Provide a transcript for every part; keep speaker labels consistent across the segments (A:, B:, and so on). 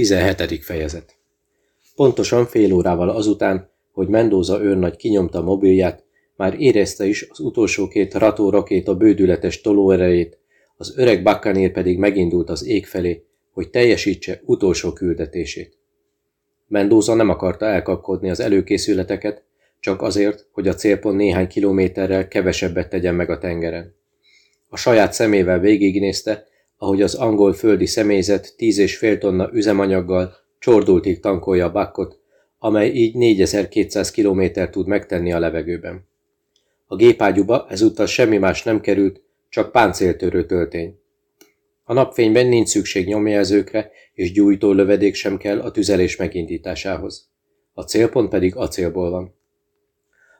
A: 17. fejezet Pontosan fél órával azután, hogy Mendoza őrnagy kinyomta mobilját, már érezte is az utolsó két rató a bődületes tolóerejét, az öreg bakkanér pedig megindult az ég felé, hogy teljesítse utolsó küldetését. Mendoza nem akarta elkapkodni az előkészületeket, csak azért, hogy a célpont néhány kilométerrel kevesebbet tegyen meg a tengeren. A saját szemével végignézte, ahogy az angol földi személyzet tíz és fél tonna üzemanyaggal csordultig tankolja a bakkot, amely így 4200 km tud megtenni a levegőben. A gépágyuba ezúttal semmi más nem került, csak páncéltörő töltény. A napfényben nincs szükség nyomjelzőkre, és gyújtó lövedék sem kell a tüzelés megindításához. A célpont pedig acélból van.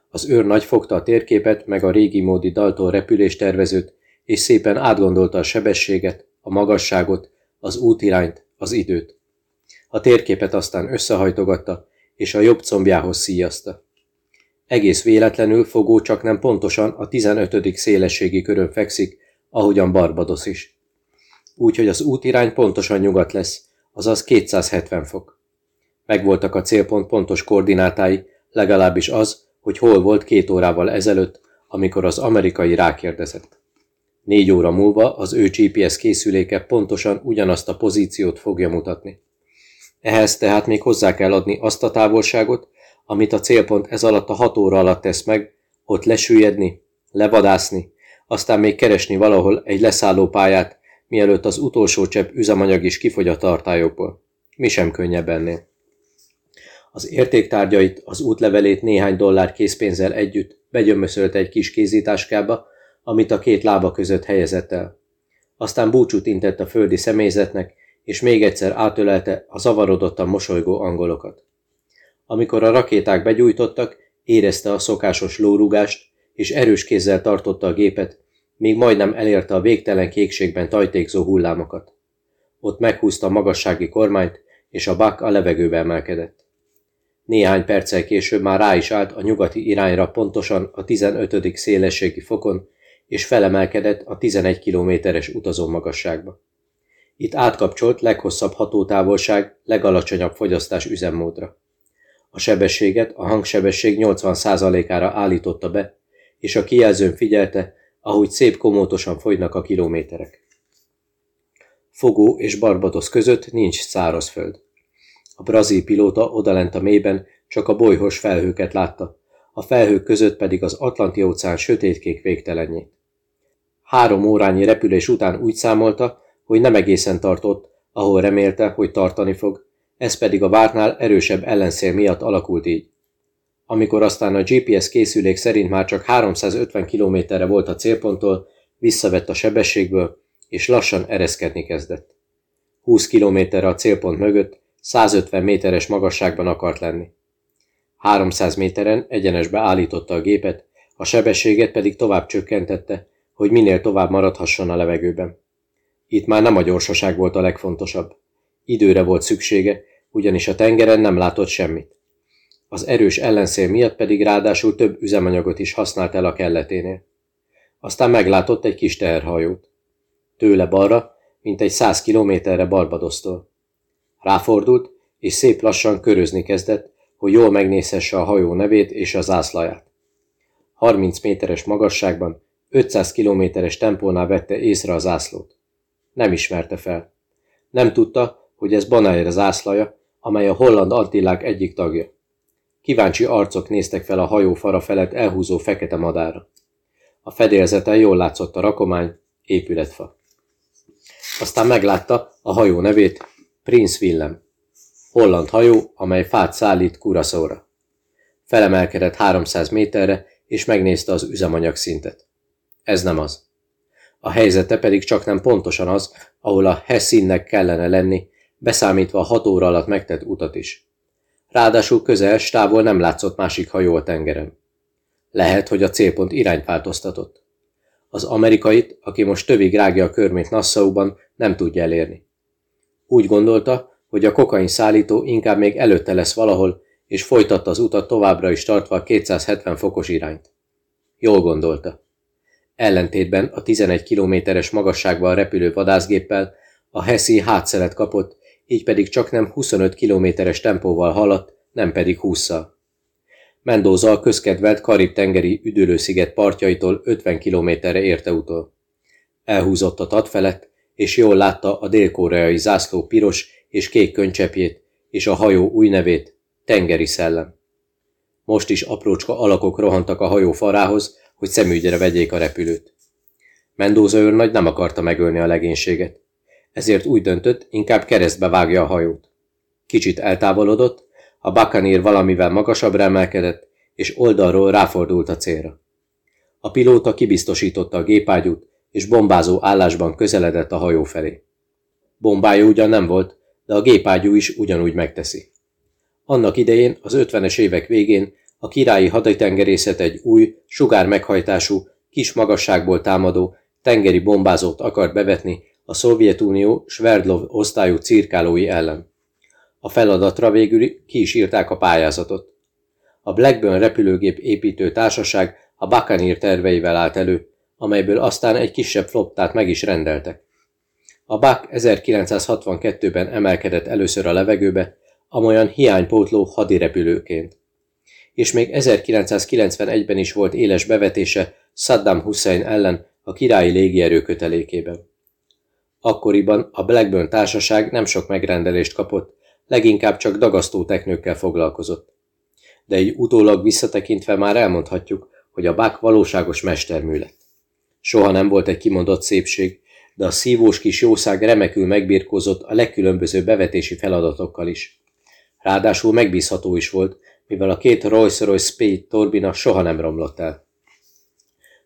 A: Az őr nagy fogta a térképet, meg a régi módi daltól repüléstervezőt, és szépen átgondolta a sebességet, a magasságot, az útirányt, az időt. A térképet aztán összehajtogatta, és a jobb combjához szíjazta. Egész véletlenül fogó csak nem pontosan a 15. szélességi körön fekszik, ahogyan Barbados is. Úgyhogy az útirány pontosan nyugat lesz, azaz 270 fok. Megvoltak a célpont pontos koordinátái, legalábbis az, hogy hol volt két órával ezelőtt, amikor az amerikai rákérdezett. Négy óra múlva az ő GPS készüléke pontosan ugyanazt a pozíciót fogja mutatni. Ehhez tehát még hozzá kell adni azt a távolságot, amit a célpont ez alatt a hat óra alatt tesz meg, ott lesüllyedni, levadászni, aztán még keresni valahol egy leszálló pályát, mielőtt az utolsó csepp üzemanyag is kifogy a tartályokból. Mi sem könnyebb ennél. Az értéktárgyait, az útlevelét néhány dollár készpénzzel együtt begyömöszölte egy kis kézításkába, amit a két lába között helyezett el. Aztán búcsút intett a földi személyzetnek, és még egyszer átölelte a zavarodottan mosolygó angolokat. Amikor a rakéták begyújtottak, érezte a szokásos lórugást, és erős kézzel tartotta a gépet, míg majdnem elérte a végtelen kékségben tajtékzó hullámokat. Ott meghúzta a magassági kormányt, és a bak a levegőbe emelkedett. Néhány perccel később már rá is állt a nyugati irányra pontosan a 15. szélességi fokon, és felemelkedett a 11 kilométeres utazó magasságba. Itt átkapcsolt leghosszabb hatótávolság, legalacsonyabb fogyasztás üzemmódra. A sebességet a hangsebesség 80%-ára állította be, és a kijelzőn figyelte, ahogy szép komótosan fogynak a kilométerek. Fogó és Barbados között nincs szárazföld. A brazil pilóta odalent a mélyben csak a bolyhos felhőket látta, a felhők között pedig az Atlanti óceán sötétkék végtelenjét. Három órányi repülés után úgy számolta, hogy nem egészen tartott, ahol remélte, hogy tartani fog, ez pedig a vártnál erősebb ellenszél miatt alakult így. Amikor aztán a GPS készülék szerint már csak 350 kilométerre volt a célponttól, visszavett a sebességből, és lassan ereszkedni kezdett. 20 kilométerre a célpont mögött, 150 méteres magasságban akart lenni. 300 méteren egyenesbe állította a gépet, a sebességet pedig tovább csökkentette, hogy minél tovább maradhasson a levegőben. Itt már nem a gyorsaság volt a legfontosabb. Időre volt szüksége, ugyanis a tengeren nem látott semmit. Az erős ellenszél miatt pedig ráadásul több üzemanyagot is használt el a kelleténél. Aztán meglátott egy kis teherhajót. Tőle balra, mint egy száz kilométerre Barbadosztól. Ráfordult, és szép lassan körözni kezdett, hogy jól megnézhesse a hajó nevét és a zászlaját. 30 méteres magasságban 500 kilométeres tempónál vette észre a zászlót. Nem ismerte fel. Nem tudta, hogy ez Bonaire zászlaja, amely a holland antillák egyik tagja. Kíváncsi arcok néztek fel a hajó fara felett elhúzó fekete madára. A fedélzeten jól látszott a rakomány, épületfa. Aztán meglátta a hajó nevét, Prince Willem. Holland hajó, amely fát szállít Kuraszóra. Felemelkedett 300 méterre, és megnézte az üzemanyag szintet. Ez nem az. A helyzete pedig csak nem pontosan az, ahol a Hessinnek kellene lenni, beszámítva a hat óra alatt megtett utat is. Ráadásul közel stávol nem látszott másik hajó a tengeren. Lehet, hogy a célpont irányt változtatott. Az amerikait, aki most tövig rágja a körmét Nassauban, nem tudja elérni. Úgy gondolta, hogy a kokain szállító inkább még előtte lesz valahol, és folytatta az utat továbbra is tartva a 270 fokos irányt. Jól gondolta. Ellentétben a 11 kilométeres magasságban repülő vadászgéppel a Hessi hátszelet kapott, így pedig csak nem 25 kilométeres tempóval haladt, nem pedig 20-szal. Mendoza a közkedvelt Karib-tengeri üdülősziget partjaitól 50 kilométerre érte utol. Elhúzott a tat felett, és jól látta a dél-koreai zászló piros és kék könycsepjét, és a hajó új nevét, tengeri szellem. Most is aprócska alakok rohantak a hajó farához, hogy szemügyre vegyék a repülőt. Mendoza őrnagy nem akarta megölni a legénységet. Ezért úgy döntött, inkább keresztbe vágja a hajót. Kicsit eltávolodott, a bakanír valamivel magasabbra emelkedett, és oldalról ráfordult a célra. A pilóta kibiztosította a gépágyút, és bombázó állásban közeledett a hajó felé. Bombája ugyan nem volt, de a gépágyú is ugyanúgy megteszi. Annak idején, az 50-es évek végén a királyi haditengerészet egy új, sugár meghajtású, kis magasságból támadó, tengeri bombázót akart bevetni a Szovjetunió Sverdlov osztályú cirkálói ellen. A feladatra végül ki is írták a pályázatot. A Blackburn repülőgép építő társaság a Buccaneer terveivel állt elő, amelyből aztán egy kisebb flottát meg is rendeltek. A Buck 1962-ben emelkedett először a levegőbe, amolyan hiánypótló hadirepülőként. És még 1991-ben is volt éles bevetése Saddam Hussein ellen a királyi légierő kötelékében. Akkoriban a Blackburn társaság nem sok megrendelést kapott, leginkább csak dagasztó teknőkkel foglalkozott. De egy utólag visszatekintve már elmondhatjuk, hogy a Buck valóságos mestermű lett. Soha nem volt egy kimondott szépség, de a szívós kis jószág remekül megbírkozott a legkülönbözőbb bevetési feladatokkal is. Ráadásul megbízható is volt, mivel a két Rolls-Royce Spade turbina soha nem romlott el.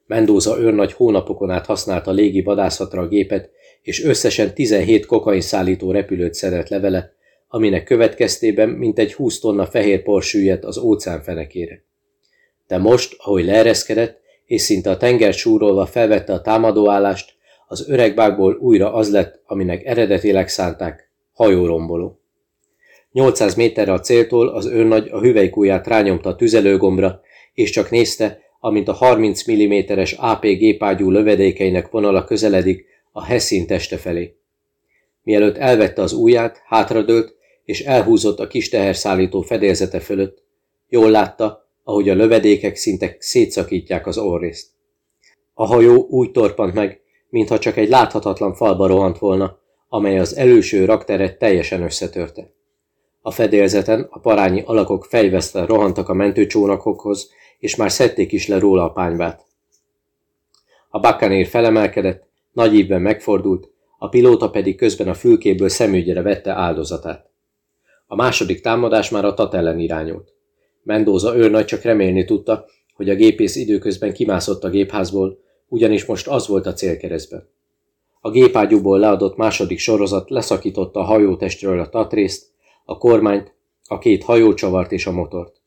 A: Mendoza őrnagy hónapokon át használta légi vadászatra a gépet, és összesen 17 kokain szállító repülőt szedett levele, aminek következtében mintegy 20 tonna fehér por süllyedt az óceán fenekére. De most, ahogy leereszkedett, és szinte a tenger súrolva felvette a támadóállást, az öreg bágból újra az lett, aminek eredetileg szánták, hajóromboló. 800 méterre a céltól az őrnagy a hüvelykúját rányomta a tüzelőgombra, és csak nézte, amint a 30 mm-es AP gépágyú lövedékeinek vonala közeledik a Hessin teste felé. Mielőtt elvette az ujját, hátradőlt, és elhúzott a kis teherszállító fedélzete fölött. Jól látta, ahogy a lövedékek szinte szétszakítják az orrészt. A hajó úgy torpant meg, mintha csak egy láthatatlan falba rohant volna, amely az előső rakteret teljesen összetörte. A fedélzeten a parányi alakok fejvesztve rohantak a mentőcsónakokhoz, és már szedték is le róla a pányvát. A bakkanér felemelkedett, nagy ívben megfordult, a pilóta pedig közben a fülkéből szemügyre vette áldozatát. A második támadás már a tat ellen irányult. Mendoza őrnagy csak remélni tudta, hogy a gépész időközben kimászott a gépházból, ugyanis most az volt a célkeresztben. A gépágyúból leadott második sorozat leszakította a hajótestről a tatrészt, a kormányt, a két hajócsavart és a motort.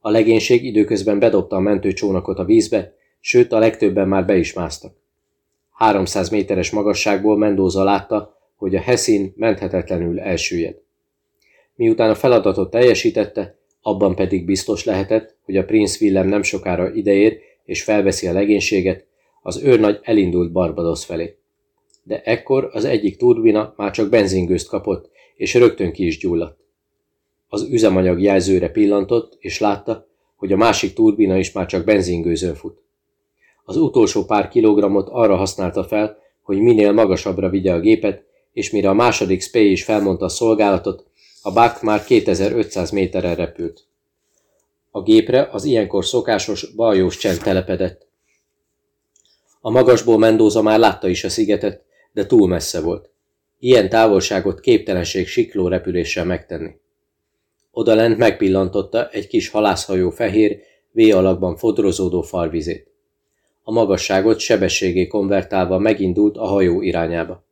A: A legénység időközben bedobta a mentőcsónakot a vízbe, sőt a legtöbben már be is másztak. 300 méteres magasságból Mendoza látta, hogy a Hessin menthetetlenül elsüllyed. Miután a feladatot teljesítette, abban pedig biztos lehetett, hogy a Prince Willem nem sokára ideér és felveszi a legénységet, az őrnagy elindult Barbados felé. De ekkor az egyik turbina már csak benzingőzt kapott, és rögtön ki is gyulladt. Az üzemanyag jelzőre pillantott, és látta, hogy a másik turbina is már csak benzingőzön fut. Az utolsó pár kilogrammot arra használta fel, hogy minél magasabbra vigye a gépet, és mire a második Spey is felmondta a szolgálatot, a Buck már 2500 méterre repült. A gépre az ilyenkor szokásos baljós csend telepedett. A magasból Mendoza már látta is a szigetet, de túl messze volt. Ilyen távolságot képtelenség sikló repüléssel megtenni. Oda lent megpillantotta egy kis halászhajó fehér, V alakban fodrozódó falvizét. A magasságot sebességé konvertálva megindult a hajó irányába.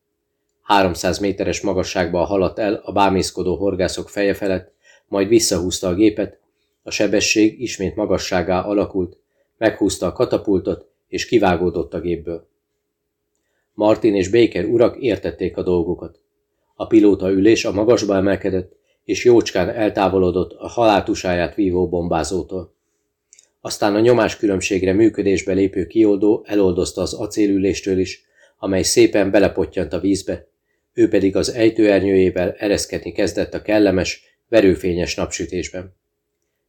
A: 300 méteres magasságba haladt el a bámészkodó horgászok feje felett, majd visszahúzta a gépet, a sebesség ismét magasságá alakult, meghúzta a katapultot, és kivágódott a gépből. Martin és Baker urak értették a dolgokat. A pilóta ülés a magasba emelkedett, és jócskán eltávolodott a haláltusáját vívó bombázótól. Aztán a nyomás különbségre működésbe lépő kioldó eloldozta az acélüléstől is, amely szépen belepottyant a vízbe, ő pedig az ejtőernyőjével ereszkedni kezdett a kellemes, verőfényes napsütésben.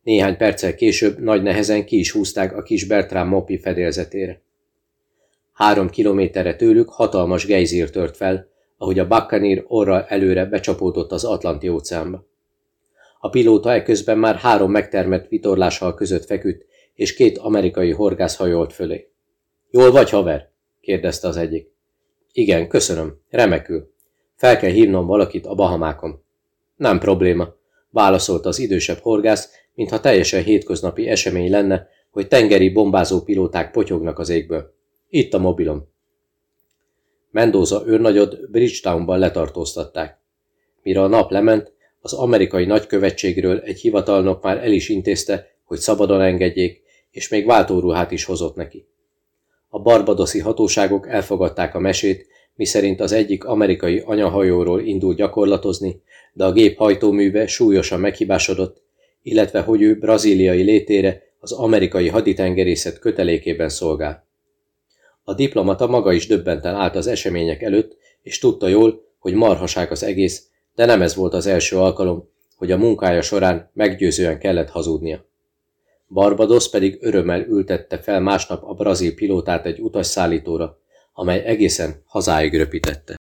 A: Néhány perccel később nagy nehezen ki is húzták a kis Bertram Mopi fedélzetére. Három kilométerre tőlük hatalmas gejzír tört fel, ahogy a Buccaneer orra előre becsapódott az Atlanti óceánba. A pilóta eközben már három megtermett vitorláshal között feküdt, és két amerikai horgász hajolt fölé. Jól vagy, haver? kérdezte az egyik. Igen, köszönöm, remekül. Fel kell hívnom valakit a Bahamákon. Nem probléma, válaszolta az idősebb horgász, mintha teljesen hétköznapi esemény lenne, hogy tengeri bombázó pilóták potyognak az égből. Itt a mobilom. Mendoza őrnagyot Bridgetownban letartóztatták. Mire a nap lement, az amerikai nagykövetségről egy hivatalnok már el is intézte, hogy szabadon engedjék, és még váltóruhát is hozott neki. A barbadoszi hatóságok elfogadták a mesét, miszerint az egyik amerikai anyahajóról indul gyakorlatozni, de a gép hajtóműve súlyosan meghibásodott, illetve hogy ő brazíliai létére az amerikai haditengerészet kötelékében szolgál. A diplomata maga is döbbenten állt az események előtt, és tudta jól, hogy marhaság az egész, de nem ez volt az első alkalom, hogy a munkája során meggyőzően kellett hazudnia. Barbados pedig örömmel ültette fel másnap a brazil pilótát egy utasszállítóra, amely egészen hazáig röpítette.